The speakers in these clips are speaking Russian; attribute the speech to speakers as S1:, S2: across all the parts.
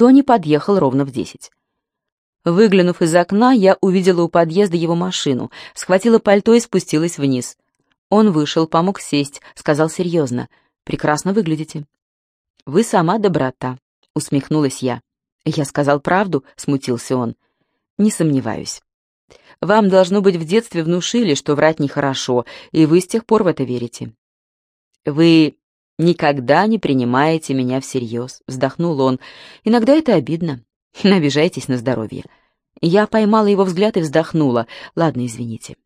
S1: Тони подъехал ровно в десять. Выглянув из окна, я увидела у подъезда его машину, схватила пальто и спустилась вниз. Он вышел, помог сесть, сказал серьезно. «Прекрасно выглядите». «Вы сама доброта», — усмехнулась я. «Я сказал правду», — смутился он. «Не сомневаюсь. Вам, должно быть, в детстве внушили, что врать нехорошо, и вы с тех пор в это верите». «Вы никогда не принимаете меня всерьез», — вздохнул он. «Иногда это обидно. Обижайтесь на здоровье». Я поймала его взгляд и вздохнула. «Ладно, извините».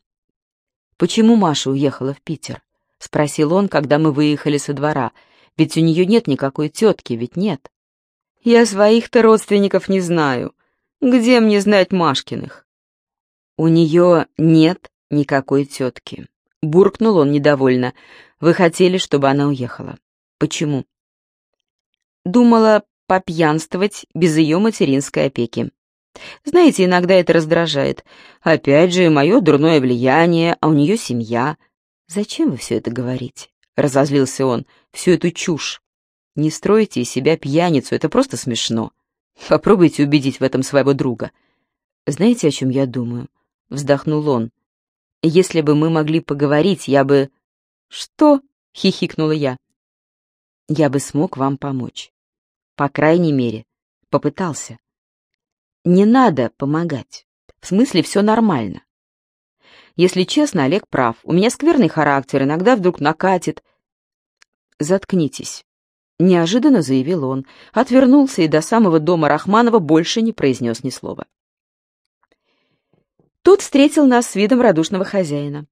S1: «Почему Маша уехала в Питер?» — спросил он, когда мы выехали со двора. «Ведь у нее нет никакой тетки, ведь нет?» «Я своих-то родственников не знаю. Где мне знать Машкиных?» «У нее нет никакой тетки», — буркнул он недовольно. «Вы хотели, чтобы она уехала. Почему?» «Думала попьянствовать без ее материнской опеки. Знаете, иногда это раздражает. Опять же, мое дурное влияние, а у нее семья. Зачем вы все это говорите? Разозлился он. Всю эту чушь. Не стройте из себя пьяницу, это просто смешно. Попробуйте убедить в этом своего друга. Знаете, о чем я думаю? Вздохнул он. Если бы мы могли поговорить, я бы... Что? Хихикнула я. Я бы смог вам помочь. По крайней мере, попытался. Не надо помогать. В смысле, все нормально. Если честно, Олег прав. У меня скверный характер, иногда вдруг накатит. Заткнитесь. Неожиданно заявил он, отвернулся и до самого дома Рахманова больше не произнес ни слова. Тут встретил нас с видом радушного хозяина.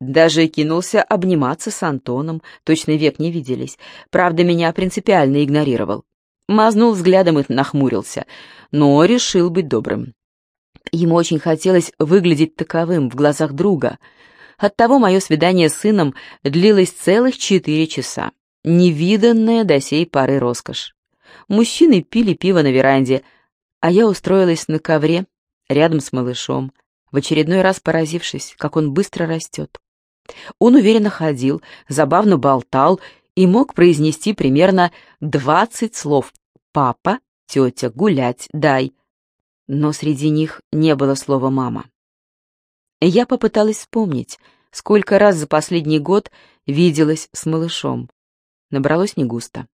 S1: Даже кинулся обниматься с Антоном, точно век не виделись. Правда, меня принципиально игнорировал. Мазнул взглядом и нахмурился, но решил быть добрым. Ему очень хотелось выглядеть таковым в глазах друга. Оттого мое свидание с сыном длилось целых четыре часа. Невиданная до сей поры роскошь. Мужчины пили пиво на веранде, а я устроилась на ковре рядом с малышом, в очередной раз поразившись, как он быстро растет. Он уверенно ходил, забавно болтал и мог произнести примерно двадцать слов папа, тетя, гулять, дай. Но среди них не было слова «мама». Я попыталась вспомнить, сколько раз за последний год виделась с малышом. Набралось не густо.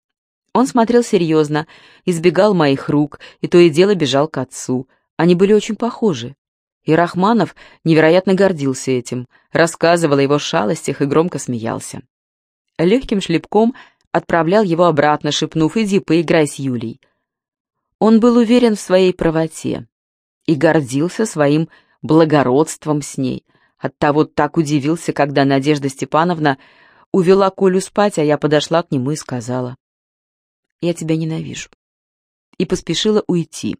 S1: Он смотрел серьезно, избегал моих рук и то и дело бежал к отцу. Они были очень похожи. И Рахманов невероятно гордился этим, рассказывал о его шалостях и громко смеялся. Легким шлепком отправлял его обратно, шепнув «иди поиграй с Юлей». Он был уверен в своей правоте и гордился своим благородством с ней. Оттого так удивился, когда Надежда Степановна увела Колю спать, а я подошла к нему и сказала «Я тебя ненавижу» и поспешила уйти.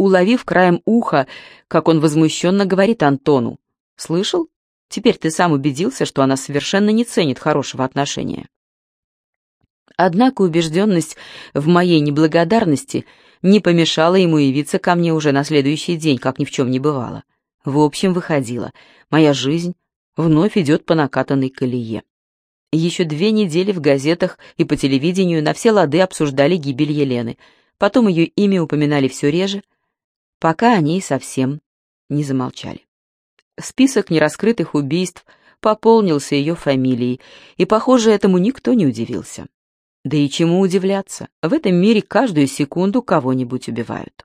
S1: Уловив краем уха, как он возмущенно говорит Антону «Слышал? Теперь ты сам убедился, что она совершенно не ценит хорошего отношения». Однако убежденность в моей неблагодарности не помешала ему явиться ко мне уже на следующий день, как ни в чем не бывало. В общем, выходило, моя жизнь вновь идет по накатанной колее. Еще две недели в газетах и по телевидению на все лады обсуждали гибель Елены, потом ее имя упоминали все реже, пока они совсем не замолчали. Список нераскрытых убийств пополнился ее фамилией, и, похоже, этому никто не удивился. Да и чему удивляться, в этом мире каждую секунду кого-нибудь убивают.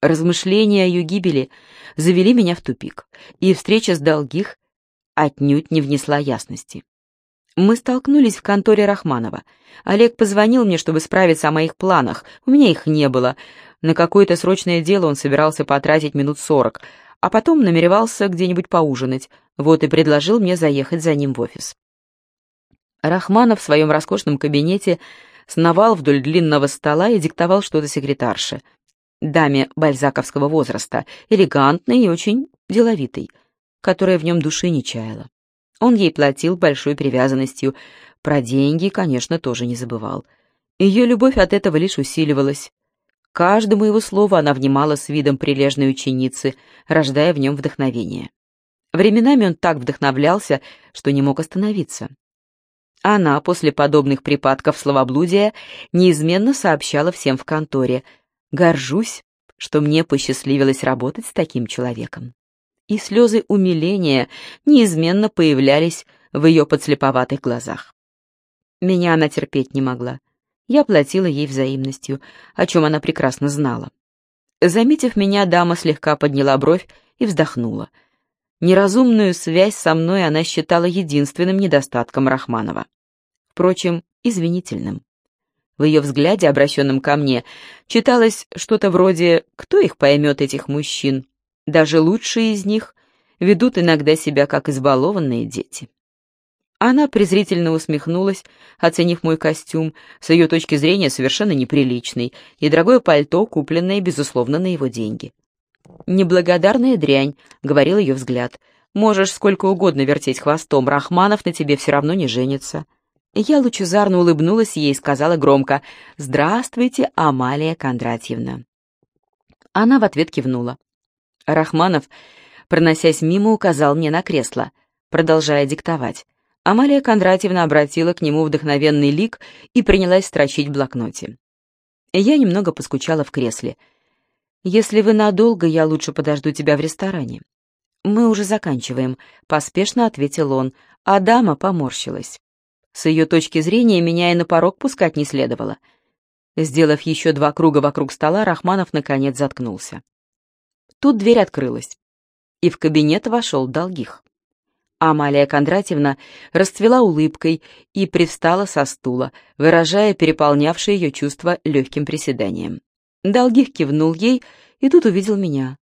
S1: Размышления о ее гибели завели меня в тупик, и встреча с Долгих отнюдь не внесла ясности. Мы столкнулись в конторе Рахманова. Олег позвонил мне, чтобы справиться о моих планах. У меня их не было. На какое-то срочное дело он собирался потратить минут сорок, а потом намеревался где-нибудь поужинать. Вот и предложил мне заехать за ним в офис. Рахманов в своем роскошном кабинете сновал вдоль длинного стола и диктовал что-то секретарше. Даме бальзаковского возраста, элегантной и очень деловитой, которая в нем души не чаяла. Он ей платил большой привязанностью, про деньги, конечно, тоже не забывал. Ее любовь от этого лишь усиливалась. Каждому его слову она внимала с видом прилежной ученицы, рождая в нем вдохновение. Временами он так вдохновлялся, что не мог остановиться. Она после подобных припадков словоблудия неизменно сообщала всем в конторе «Горжусь, что мне посчастливилось работать с таким человеком». И слезы умиления неизменно появлялись в ее подслеповатых глазах. Меня она терпеть не могла. Я платила ей взаимностью, о чем она прекрасно знала. Заметив меня, дама слегка подняла бровь и вздохнула. Неразумную связь со мной она считала единственным недостатком Рахманова. Впрочем, извинительным. В ее взгляде, обращенном ко мне, читалось что-то вроде «Кто их поймет, этих мужчин? Даже лучшие из них ведут иногда себя как избалованные дети». Она презрительно усмехнулась, оценив мой костюм, с ее точки зрения совершенно неприличный, и дорогое пальто, купленное, безусловно, на его деньги. «Неблагодарная дрянь», — говорил ее взгляд. «Можешь сколько угодно вертеть хвостом, Рахманов на тебе все равно не женится». Я лучезарно улыбнулась ей и сказала громко «Здравствуйте, Амалия Кондратьевна». Она в ответ кивнула. Рахманов, проносясь мимо, указал мне на кресло, продолжая диктовать. Амалия Кондратьевна обратила к нему вдохновенный лик и принялась строчить в блокноте. Я немного поскучала в кресле. «Если вы надолго, я лучше подожду тебя в ресторане». «Мы уже заканчиваем», — поспешно ответил он, а дама поморщилась. С ее точки зрения меня и на порог пускать не следовало. Сделав еще два круга вокруг стола, Рахманов наконец заткнулся. Тут дверь открылась, и в кабинет вошел Долгих. Амалия Кондратьевна расцвела улыбкой и привстала со стула, выражая переполнявшее ее чувство легким приседанием. Долгих кивнул ей и тут увидел меня.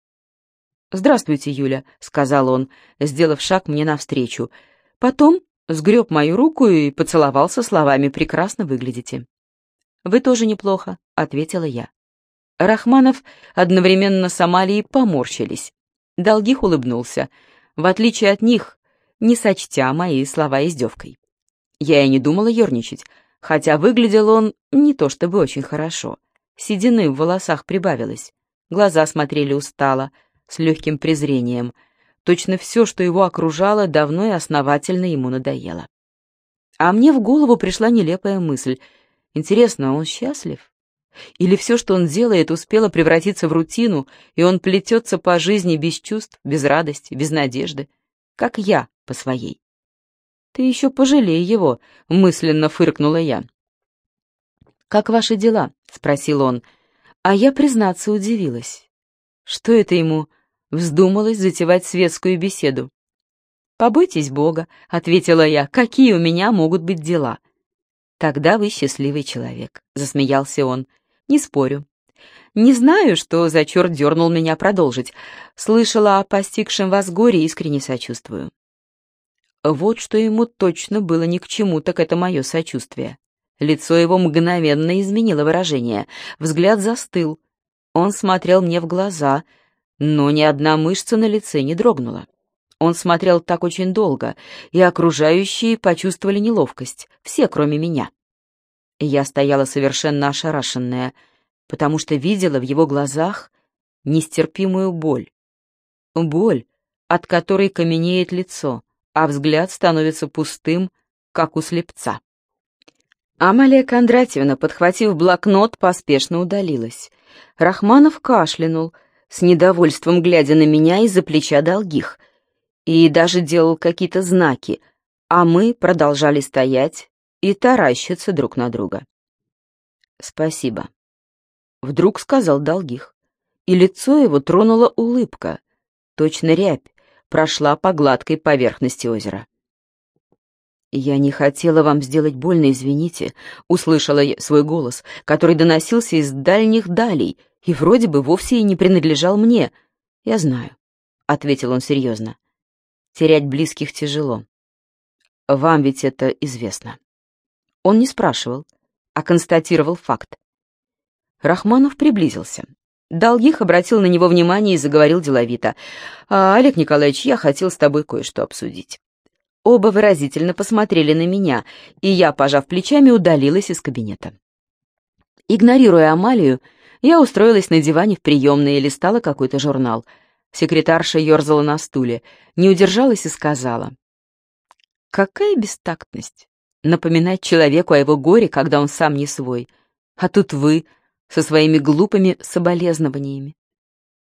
S1: «Здравствуйте, Юля», — сказал он, сделав шаг мне навстречу. Потом сгреб мою руку и поцеловал со словами «Прекрасно выглядите». «Вы тоже неплохо», — ответила я. Рахманов одновременно с Амалией поморщились. Долгих улыбнулся. В отличие от них, не сочтя мои слова издевкой. Я и не думала ерничать, хотя выглядел он не то чтобы очень хорошо. Седины в волосах прибавилось, глаза смотрели устало, с легким презрением. Точно все, что его окружало, давно и основательно ему надоело. А мне в голову пришла нелепая мысль. Интересно, он счастлив? Или все, что он делает, успело превратиться в рутину, и он плетется по жизни без чувств, без радости, без надежды, как я по своей. «Ты еще пожалей его», — мысленно фыркнула я. «Как ваши дела?» — спросил он. А я, признаться, удивилась. Что это ему вздумалось затевать светскую беседу? «Побойтесь Бога», — ответила я, — «какие у меня могут быть дела?» «Тогда вы счастливый человек», — засмеялся он. «Не спорю. Не знаю, что за черт дернул меня продолжить. Слышала о постигшем вас горе, искренне сочувствую. Вот что ему точно было ни к чему, так это мое сочувствие. Лицо его мгновенно изменило выражение, взгляд застыл. Он смотрел мне в глаза, но ни одна мышца на лице не дрогнула. Он смотрел так очень долго, и окружающие почувствовали неловкость, все, кроме меня. Я стояла совершенно ошарашенная, потому что видела в его глазах нестерпимую боль. Боль, от которой каменеет лицо, а взгляд становится пустым, как у слепца. Амалия Кондратьевна, подхватив блокнот, поспешно удалилась. Рахманов кашлянул, с недовольством глядя на меня из-за плеча долгих, и даже делал какие-то знаки, а мы продолжали стоять и таращиться друг на друга. «Спасибо», — вдруг сказал долгих, и лицо его тронула улыбка, точно рябь, прошла по гладкой поверхности озера. «Я не хотела вам сделать больно, извините», — услышала я свой голос, который доносился из дальних далей и вроде бы вовсе и не принадлежал мне. «Я знаю», — ответил он серьезно. «Терять близких тяжело. Вам ведь это известно». Он не спрашивал, а констатировал факт. Рахманов приблизился. Долгих обратил на него внимание и заговорил деловито. «А, «Олег Николаевич, я хотел с тобой кое-что обсудить». Оба выразительно посмотрели на меня, и я, пожав плечами, удалилась из кабинета. Игнорируя Амалию, я устроилась на диване в приемной и листала какой-то журнал. Секретарша ерзала на стуле, не удержалась и сказала. «Какая бестактность! напоминать человеку о его горе, когда он сам не свой. А тут вы со своими глупыми соболезнованиями.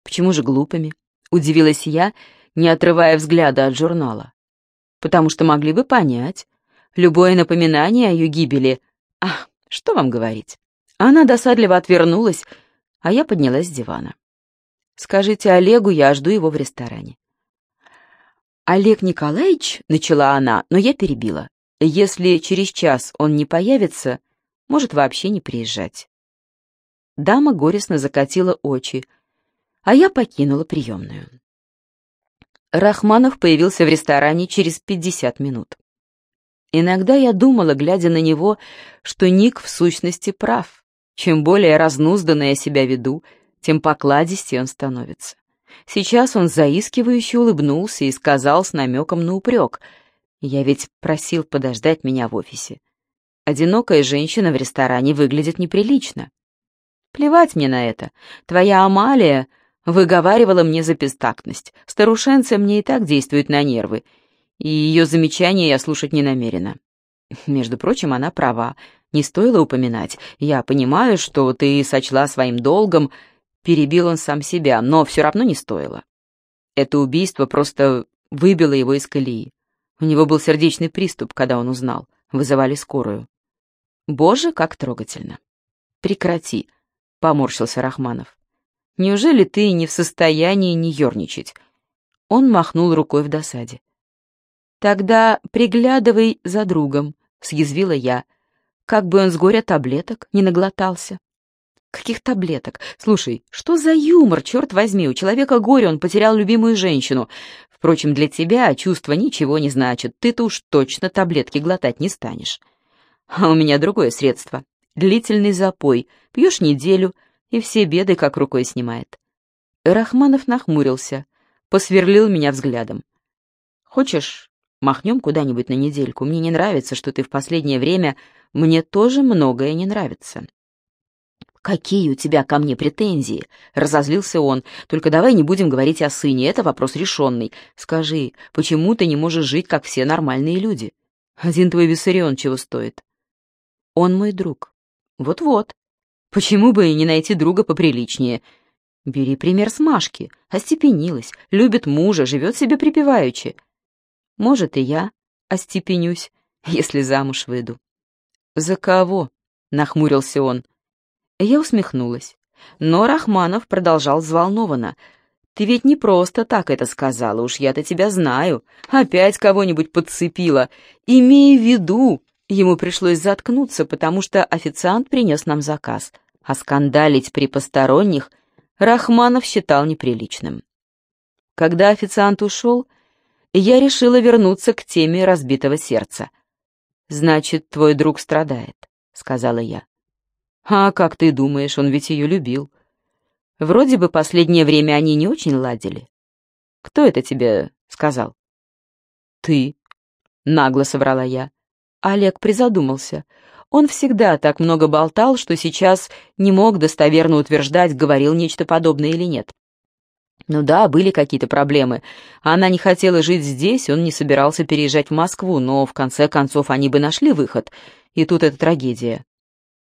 S1: Почему же глупыми? Удивилась я, не отрывая взгляда от журнала. Потому что могли бы понять. Любое напоминание о ее гибели... Ах, что вам говорить? Она досадливо отвернулась, а я поднялась с дивана. «Скажите Олегу, я жду его в ресторане». «Олег Николаевич», — начала она, но я перебила. «Если через час он не появится, может вообще не приезжать». Дама горестно закатила очи, а я покинула приемную. Рахманов появился в ресторане через 50 минут. Иногда я думала, глядя на него, что Ник в сущности прав. Чем более разнузданно я себя веду, тем покладистее он становится. Сейчас он заискивающе улыбнулся и сказал с намеком на упрек. «Я ведь просил подождать меня в офисе. Одинокая женщина в ресторане выглядит неприлично. Плевать мне на это. Твоя Амалия выговаривала мне за бестактность. Старушенция мне и так действует на нервы, и ее замечания я слушать не намерена. Между прочим, она права. Не стоило упоминать. Я понимаю, что ты сочла своим долгом, перебил он сам себя, но все равно не стоило. Это убийство просто выбило его из колеи. У него был сердечный приступ, когда он узнал. Вызывали скорую. Боже, как трогательно. Прекрати, поморщился Рахманов. Неужели ты не в состоянии не ерничать? Он махнул рукой в досаде. Тогда приглядывай за другом, съязвила я. Как бы он с горя таблеток не наглотался. Каких таблеток? Слушай, что за юмор, черт возьми, у человека горе, он потерял любимую женщину. Впрочем, для тебя чувства ничего не значат, ты-то уж точно таблетки глотать не станешь. А у меня другое средство. Длительный запой. Пьешь неделю, и все беды как рукой снимает. Рахманов нахмурился, посверлил меня взглядом. «Хочешь, махнем куда-нибудь на недельку? Мне не нравится, что ты в последнее время... Мне тоже многое не нравится». «Какие у тебя ко мне претензии?» — разозлился он. «Только давай не будем говорить о сыне, это вопрос решенный. Скажи, почему ты не можешь жить, как все нормальные люди? Один твой Виссарион чего стоит?» «Он мой друг». «Вот-вот. Почему бы и не найти друга поприличнее? Бери пример с Машки. Остепенилась, любит мужа, живет себе припеваючи. Может, и я остепенюсь, если замуж выйду. «За кого?» — нахмурился он. Я усмехнулась. Но Рахманов продолжал взволнованно. «Ты ведь не просто так это сказала, уж я-то тебя знаю. Опять кого-нибудь подцепила. Имей в виду!» Ему пришлось заткнуться, потому что официант принес нам заказ — а скандалить при посторонних Рахманов считал неприличным. Когда официант ушел, я решила вернуться к теме разбитого сердца. «Значит, твой друг страдает», — сказала я. «А как ты думаешь, он ведь ее любил?» Вроде бы последнее время они не очень ладили. «Кто это тебе сказал?» «Ты», — нагло соврала я. Олег призадумался. Он всегда так много болтал, что сейчас не мог достоверно утверждать, говорил нечто подобное или нет. Ну да, были какие-то проблемы. Она не хотела жить здесь, он не собирался переезжать в Москву, но в конце концов они бы нашли выход. И тут эта трагедия.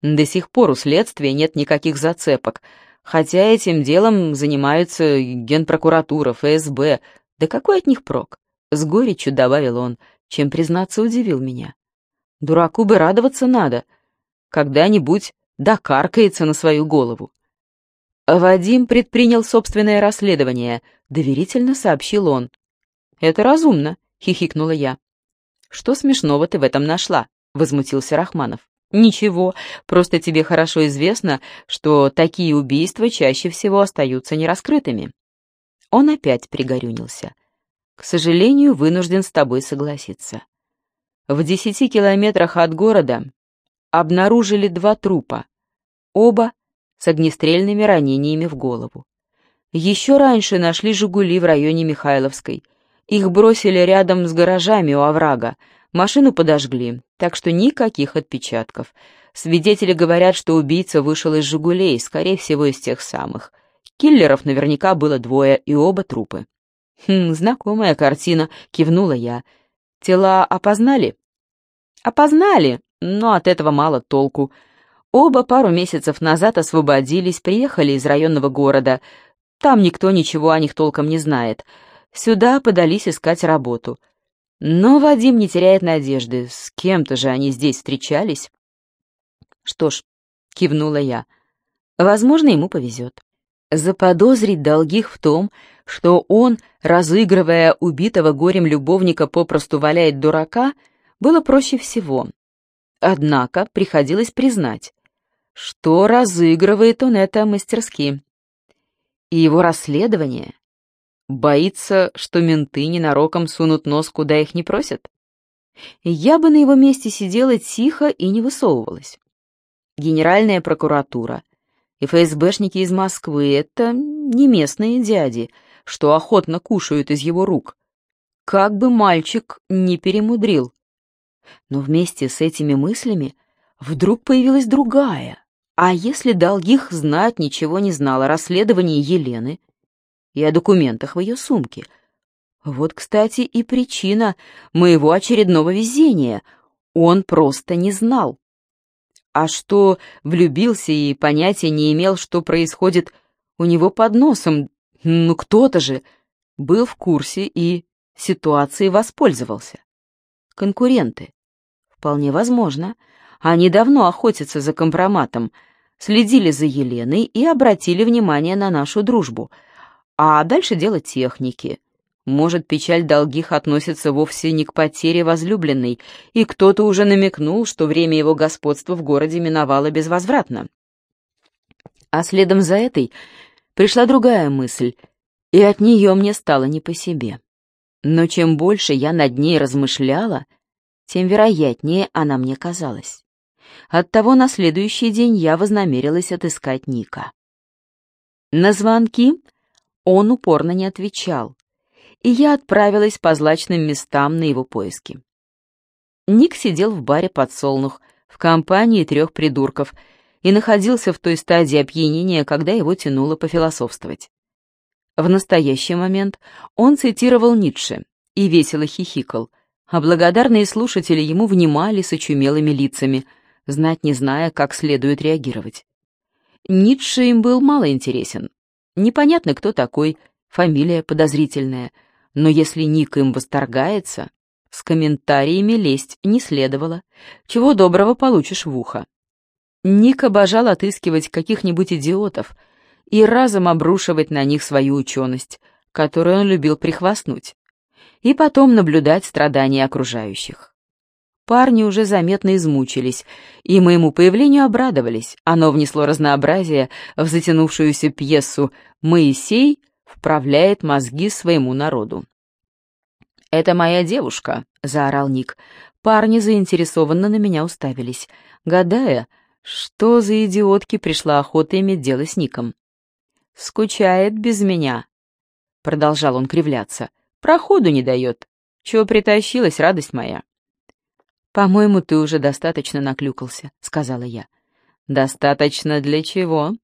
S1: До сих пор у следствия нет никаких зацепок, хотя этим делом занимаются генпрокуратура, ФСБ. Да какой от них прок? С горечью добавил он, чем, признаться, удивил меня. Дураку бы радоваться надо. Когда-нибудь докаркается на свою голову. Вадим предпринял собственное расследование, доверительно сообщил он. «Это разумно», — хихикнула я. «Что смешного ты в этом нашла?» — возмутился Рахманов. «Ничего, просто тебе хорошо известно, что такие убийства чаще всего остаются нераскрытыми». Он опять пригорюнился. «К сожалению, вынужден с тобой согласиться. В десяти километрах от города обнаружили два трупа, оба с огнестрельными ранениями в голову. Еще раньше нашли «Жигули» в районе Михайловской. Их бросили рядом с гаражами у оврага. Машину подожгли, так что никаких отпечатков. Свидетели говорят, что убийца вышел из «Жигулей», скорее всего, из тех самых. Киллеров наверняка было двое, и оба трупы. «Хм, знакомая картина», — кивнула я. «Тела опознали?» Опознали, но от этого мало толку. Оба пару месяцев назад освободились, приехали из районного города. Там никто ничего о них толком не знает. Сюда подались искать работу. Но Вадим не теряет надежды. С кем-то же они здесь встречались. Что ж, кивнула я. Возможно, ему повезет. Заподозрить долгих в том, что он, разыгрывая убитого горем любовника, попросту валяет дурака, было проще всего. Однако приходилось признать, что разыгрывает он это мастерски. И его расследование боится, что менты ненароком сунут нос, куда их не просят. Я бы на его месте сидела тихо и не высовывалась. Генеральная прокуратура и ФСБшники из Москвы — это не местные дяди, что охотно кушают из его рук. Как бы мальчик не перемудрил. Но вместе с этими мыслями вдруг появилась другая. А если Долгих знать ничего не знал о расследовании Елены и о документах в ее сумке? Вот, кстати, и причина моего очередного везения. Он просто не знал. А что влюбился и понятия не имел, что происходит у него под носом, ну кто-то же был в курсе и ситуацией воспользовался. Конкуренты. Вполне возможно. Они давно охотятся за компроматом, следили за Еленой и обратили внимание на нашу дружбу. А дальше дело техники. Может, печаль долгих относится вовсе не к потере возлюбленной, и кто-то уже намекнул, что время его господства в городе миновало безвозвратно. А следом за этой пришла другая мысль, и от нее мне стало не по себе. Но чем больше я над ней размышляла, тем вероятнее она мне казалась. Оттого на следующий день я вознамерилась отыскать Ника. На звонки он упорно не отвечал, и я отправилась по злачным местам на его поиски. Ник сидел в баре «Подсолнух» в компании трех придурков и находился в той стадии опьянения, когда его тянуло пофилософствовать. В настоящий момент он цитировал Ницше и весело хихикал, а благодарные слушатели ему внимали с очумелыми лицами, знать не зная, как следует реагировать. Ницше им был мало интересен. Непонятно, кто такой, фамилия подозрительная, но если Ник им восторгается, с комментариями лезть не следовало, чего доброго получишь в ухо. Ник обожал отыскивать каких-нибудь идиотов и разом обрушивать на них свою ученость, которую он любил прихвастнуть и потом наблюдать страдания окружающих. Парни уже заметно измучились, и моему появлению обрадовались. Оно внесло разнообразие в затянувшуюся пьесу «Моисей вправляет мозги своему народу». «Это моя девушка», — заорал Ник. Парни заинтересованно на меня уставились, гадая, что за идиотки пришла охота иметь дело с Ником. «Скучает без меня», — продолжал он кривляться. Проходу не дает. Чего притащилась, радость моя?» «По-моему, ты уже достаточно наклюкался», — сказала я. «Достаточно для чего?»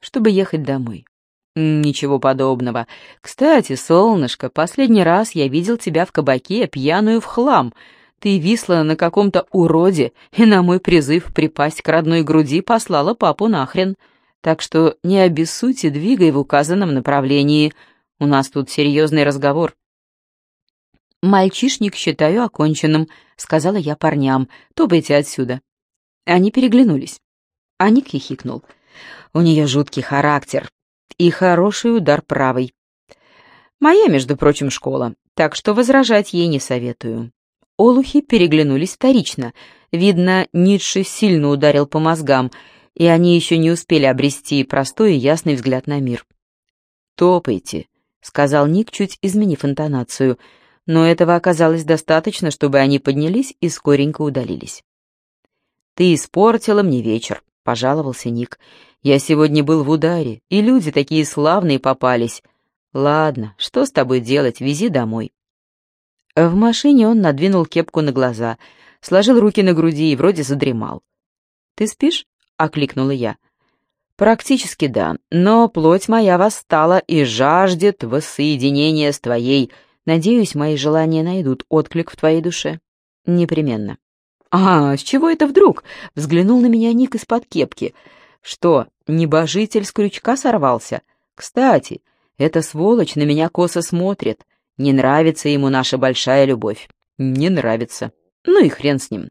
S1: «Чтобы ехать домой». «Ничего подобного. Кстати, солнышко, последний раз я видел тебя в кабаке, пьяную в хлам. Ты висла на каком-то уроде, и на мой призыв припасть к родной груди послала папу нахрен. Так что не обессудь и двигай в указанном направлении. У нас тут серьезный разговор». «Мальчишник считаю оконченным», — сказала я парням. «Топайте отсюда». Они переглянулись. Аник хихикнул. «У нее жуткий характер и хороший удар правой. Моя, между прочим, школа, так что возражать ей не советую». Олухи переглянулись вторично. Видно, Ницше сильно ударил по мозгам, и они еще не успели обрести простой и ясный взгляд на мир. «Топайте», — сказал Ник, чуть изменив интонацию — но этого оказалось достаточно, чтобы они поднялись и скоренько удалились. «Ты испортила мне вечер», — пожаловался Ник. «Я сегодня был в ударе, и люди такие славные попались. Ладно, что с тобой делать, вези домой». В машине он надвинул кепку на глаза, сложил руки на груди и вроде задремал. «Ты спишь?» — окликнула я. «Практически да, но плоть моя восстала и жаждет воссоединения с твоей», Надеюсь, мои желания найдут отклик в твоей душе. Непременно. «А, с чего это вдруг?» — взглянул на меня Ник из-под кепки. «Что, небожитель с крючка сорвался? Кстати, эта сволочь на меня косо смотрит. Не нравится ему наша большая любовь. Не нравится. Ну и хрен с ним.